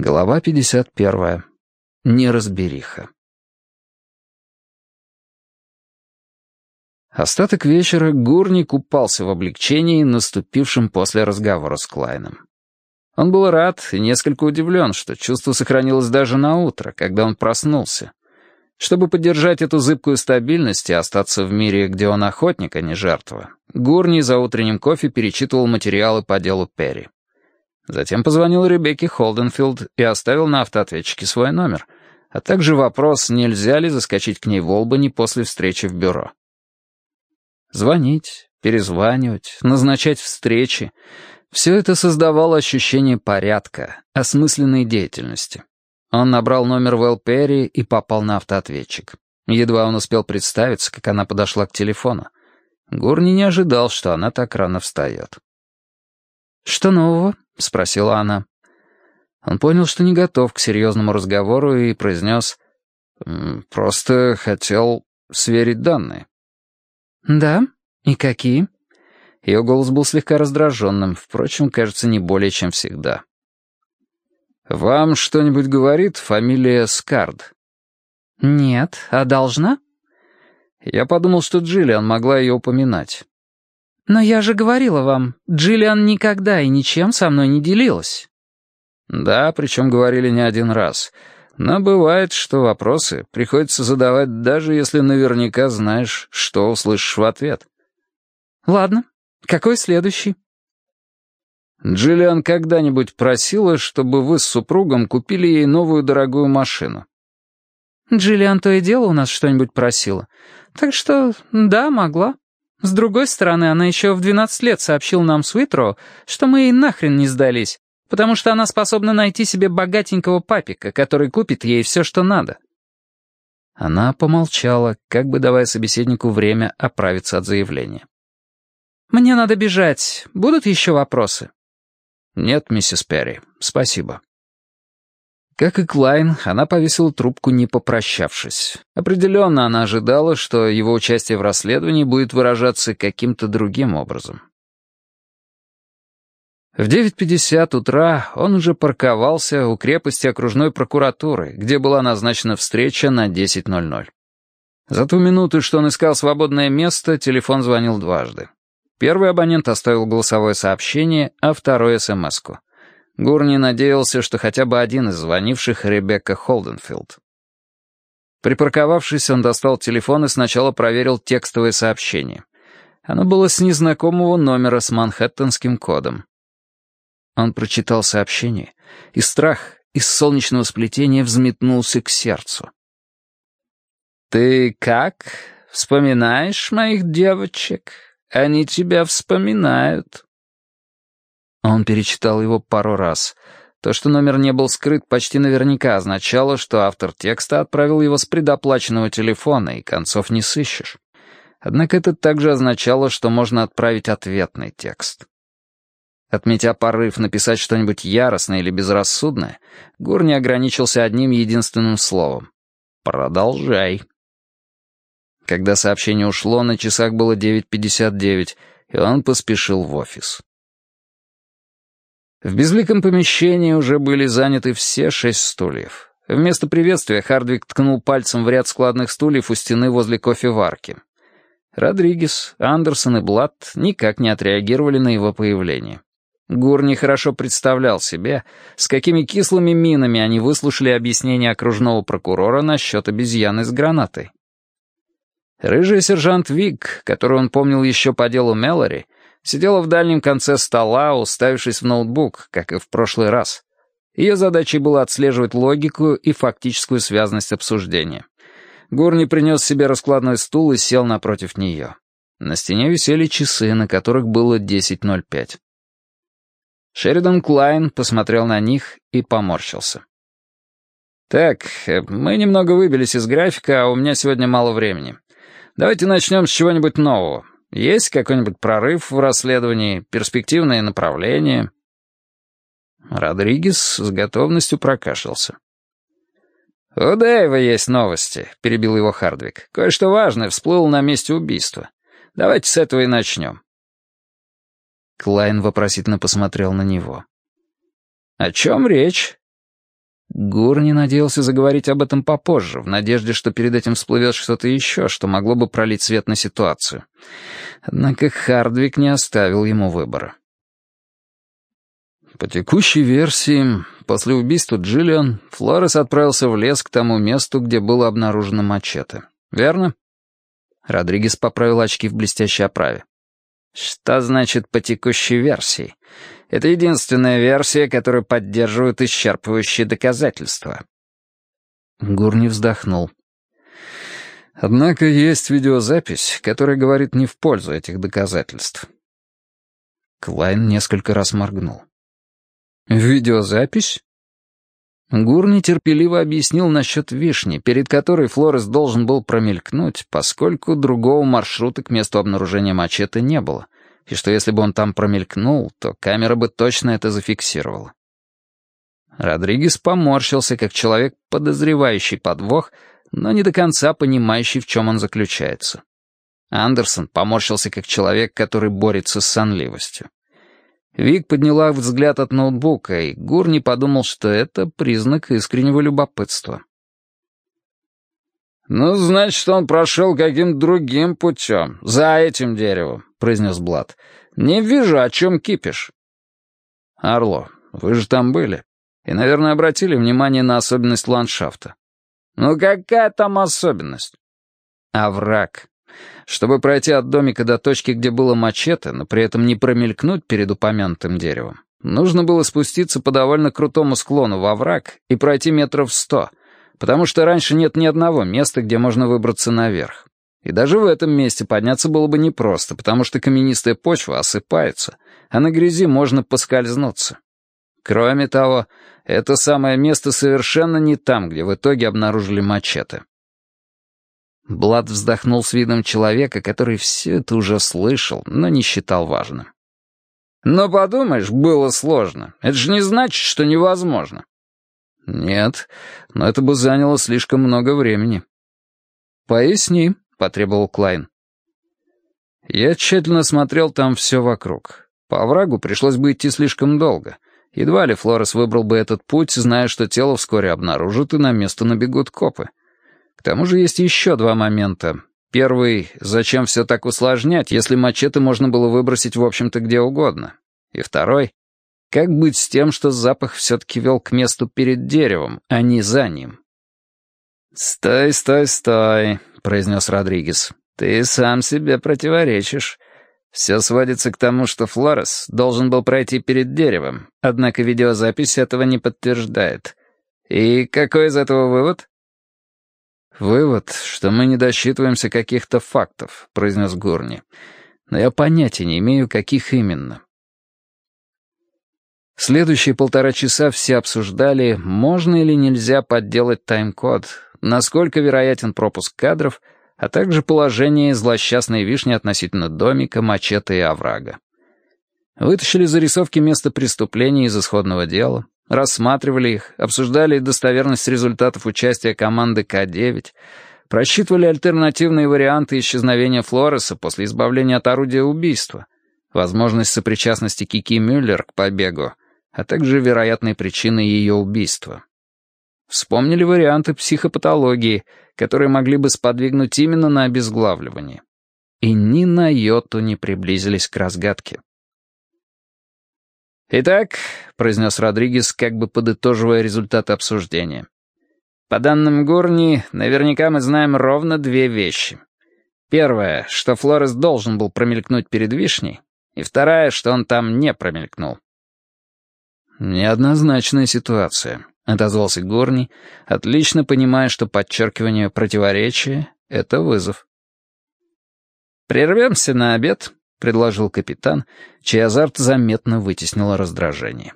Глава 51. Неразбериха. Остаток вечера Гурни купался в облегчении, наступившем после разговора с Клайном. Он был рад и несколько удивлен, что чувство сохранилось даже на утро, когда он проснулся. Чтобы поддержать эту зыбкую стабильность и остаться в мире, где он охотник, а не жертва, Гурни за утренним кофе перечитывал материалы по делу Перри. Затем позвонил Ребекке Холденфилд и оставил на автоответчике свой номер, а также вопрос, нельзя ли заскочить к ней в Олбани после встречи в бюро. Звонить, перезванивать, назначать встречи — все это создавало ощущение порядка, осмысленной деятельности. Он набрал номер в Элперри и попал на автоответчик. Едва он успел представиться, как она подошла к телефону. Гурни не ожидал, что она так рано встает. «Что нового?» — спросила она. Он понял, что не готов к серьезному разговору и произнес «Просто хотел сверить данные». «Да? И какие?» Ее голос был слегка раздраженным, впрочем, кажется, не более, чем всегда. «Вам что-нибудь говорит фамилия Скард?» «Нет, а должна?» Я подумал, что Джиллиан могла ее упоминать. «Но я же говорила вам, Джиллиан никогда и ничем со мной не делилась». «Да, причем говорили не один раз. Но бывает, что вопросы приходится задавать, даже если наверняка знаешь, что услышишь в ответ». «Ладно. Какой следующий?» «Джиллиан когда-нибудь просила, чтобы вы с супругом купили ей новую дорогую машину?» «Джиллиан то и дело у нас что-нибудь просила. Так что, да, могла». С другой стороны, она еще в 12 лет сообщила нам с Уитро, что мы ей нахрен не сдались, потому что она способна найти себе богатенького папика, который купит ей все, что надо. Она помолчала, как бы давая собеседнику время оправиться от заявления. «Мне надо бежать. Будут еще вопросы?» «Нет, миссис Перри, спасибо». Как и Клайн, она повесила трубку, не попрощавшись. Определенно она ожидала, что его участие в расследовании будет выражаться каким-то другим образом. В 9.50 утра он уже парковался у крепости окружной прокуратуры, где была назначена встреча на 10.00. За ту минуту, что он искал свободное место, телефон звонил дважды. Первый абонент оставил голосовое сообщение, а второй — смс-ку. Гурни надеялся, что хотя бы один из звонивших — Ребекка Холденфилд. Припарковавшись, он достал телефон и сначала проверил текстовое сообщение. Оно было с незнакомого номера с манхэттенским кодом. Он прочитал сообщение, и страх из солнечного сплетения взметнулся к сердцу. «Ты как? Вспоминаешь моих девочек? Они тебя вспоминают». Он перечитал его пару раз. То, что номер не был скрыт, почти наверняка означало, что автор текста отправил его с предоплаченного телефона, и концов не сыщешь. Однако это также означало, что можно отправить ответный текст. Отметя порыв написать что-нибудь яростное или безрассудное, Гур не ограничился одним единственным словом. «Продолжай». Когда сообщение ушло, на часах было 9.59, и он поспешил в офис. В безликом помещении уже были заняты все шесть стульев. Вместо приветствия Хардвик ткнул пальцем в ряд складных стульев у стены возле кофеварки. Родригес, Андерсон и Блатт никак не отреагировали на его появление. Гурни хорошо представлял себе, с какими кислыми минами они выслушали объяснение окружного прокурора насчет обезьяны с гранатой. Рыжий сержант Вик, которую он помнил еще по делу Меллори, Сидела в дальнем конце стола, уставившись в ноутбук, как и в прошлый раз. Ее задачей было отслеживать логику и фактическую связность обсуждения. Гурни принес себе раскладной стул и сел напротив нее. На стене висели часы, на которых было 10.05. Шеридан Клайн посмотрел на них и поморщился. «Так, мы немного выбились из графика, а у меня сегодня мало времени. Давайте начнем с чего-нибудь нового. Есть какой-нибудь прорыв в расследовании, перспективные направления?» Родригес с готовностью прокашлялся. «У Дэйва есть новости», — перебил его Хардвик. «Кое-что важное всплыло на месте убийства. Давайте с этого и начнем». Клайн вопросительно посмотрел на него. «О чем речь?» Гурни надеялся заговорить об этом попозже, в надежде, что перед этим всплывет что-то еще, что могло бы пролить свет на ситуацию. Однако Хардвик не оставил ему выбора. По текущей версии, после убийства Джиллиан, Флорес отправился в лес к тому месту, где было обнаружено мачете. Верно? Родригес поправил очки в блестящей оправе. Что значит «по текущей версии»? Это единственная версия, которую поддерживают исчерпывающие доказательства. Гурни вздохнул. Однако есть видеозапись, которая говорит не в пользу этих доказательств. Клайн несколько раз моргнул. «Видеозапись?» Гур нетерпеливо объяснил насчет вишни, перед которой Флорес должен был промелькнуть, поскольку другого маршрута к месту обнаружения мачете не было, и что если бы он там промелькнул, то камера бы точно это зафиксировала. Родригес поморщился, как человек, подозревающий подвох, но не до конца понимающий, в чем он заключается. Андерсон поморщился, как человек, который борется с сонливостью. Вик подняла взгляд от ноутбука, и Гурни подумал, что это признак искреннего любопытства. «Ну, значит, он прошел каким-то другим путем, за этим деревом», — произнес Блад. «Не вижу, о чем кипишь». «Орло, вы же там были, и, наверное, обратили внимание на особенность ландшафта». «Ну, какая там особенность?» «Овраг. Чтобы пройти от домика до точки, где было мачете, но при этом не промелькнуть перед упомянутым деревом, нужно было спуститься по довольно крутому склону во враг и пройти метров сто, потому что раньше нет ни одного места, где можно выбраться наверх. И даже в этом месте подняться было бы непросто, потому что каменистая почва осыпается, а на грязи можно поскользнуться. Кроме того, это самое место совершенно не там, где в итоге обнаружили мачете. Блад вздохнул с видом человека, который все это уже слышал, но не считал важным. «Но подумаешь, было сложно. Это же не значит, что невозможно». «Нет, но это бы заняло слишком много времени». «Поясни», — потребовал Клайн. Я тщательно смотрел там все вокруг. По оврагу пришлось бы идти слишком долго. Едва ли Флорес выбрал бы этот путь, зная, что тело вскоре обнаружат и на место набегут копы. К тому же есть еще два момента. Первый — зачем все так усложнять, если мачете можно было выбросить, в общем-то, где угодно? И второй — как быть с тем, что запах все-таки вел к месту перед деревом, а не за ним? «Стой, стой, стой», — произнес Родригес. «Ты сам себе противоречишь. Все сводится к тому, что Флорес должен был пройти перед деревом, однако видеозапись этого не подтверждает. И какой из этого вывод?» «Вывод, что мы не досчитываемся каких-то фактов», — произнес Горни. «Но я понятия не имею, каких именно». Следующие полтора часа все обсуждали, можно или нельзя подделать тайм-код, насколько вероятен пропуск кадров, а также положение злосчастной вишни относительно домика, мачете и оврага. Вытащили зарисовки места преступления из исходного дела, рассматривали их, обсуждали достоверность результатов участия команды К-9, просчитывали альтернативные варианты исчезновения Флореса после избавления от орудия убийства, возможность сопричастности Кики Мюллер к побегу, а также вероятные причины ее убийства. Вспомнили варианты психопатологии, которые могли бы сподвигнуть именно на обезглавливание. И ни на йоту не приблизились к разгадке. «Итак», — произнес Родригес, как бы подытоживая результаты обсуждения, «по данным Горни, наверняка мы знаем ровно две вещи. Первое, что Флорес должен был промелькнуть перед вишней, и вторая, что он там не промелькнул». «Неоднозначная ситуация», — отозвался Горни, отлично понимая, что подчеркивание противоречия — это вызов. «Прервемся на обед», — предложил капитан, чей азарт заметно вытеснило раздражение.